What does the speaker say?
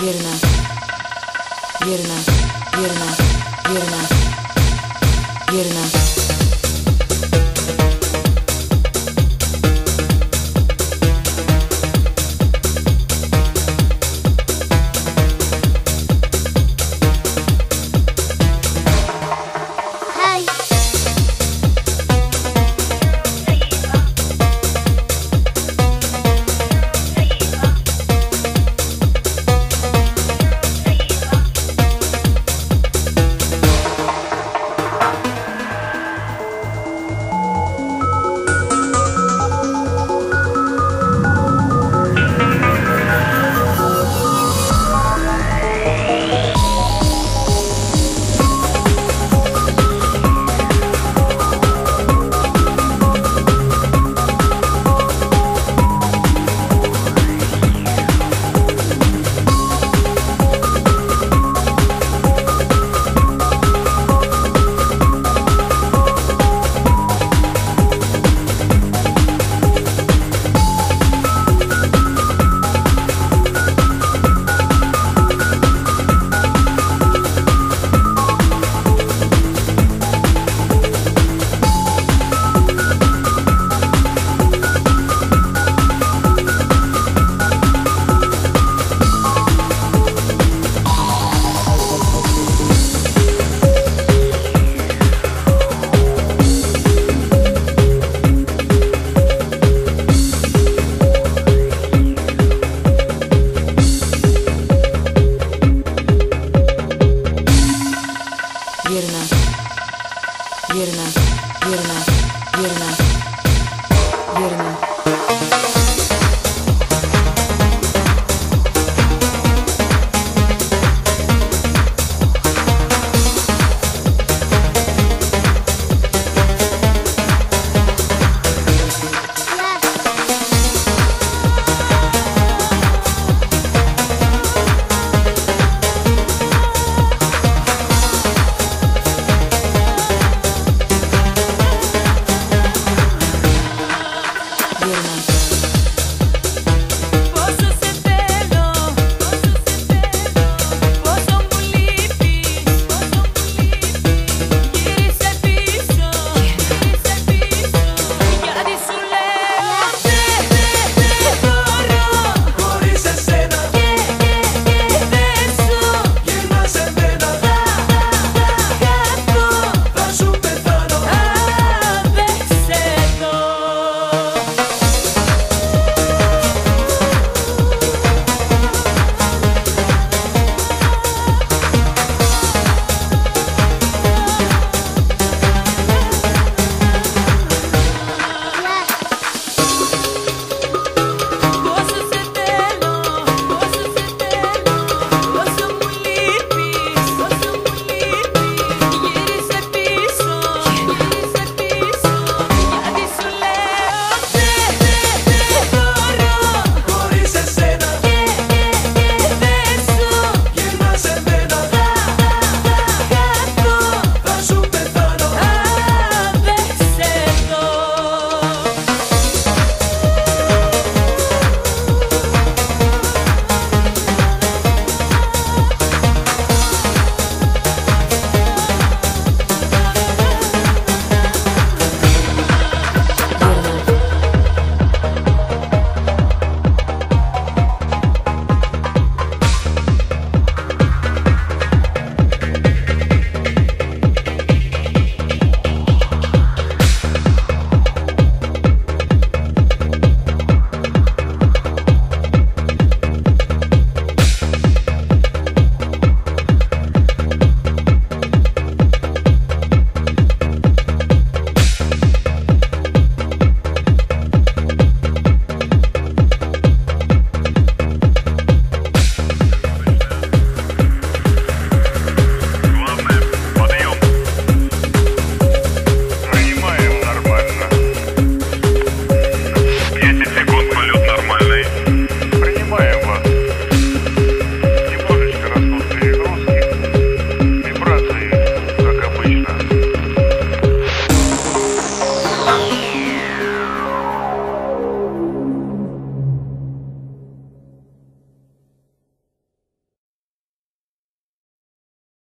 piernas, piernas, piernas, piernas, piernas.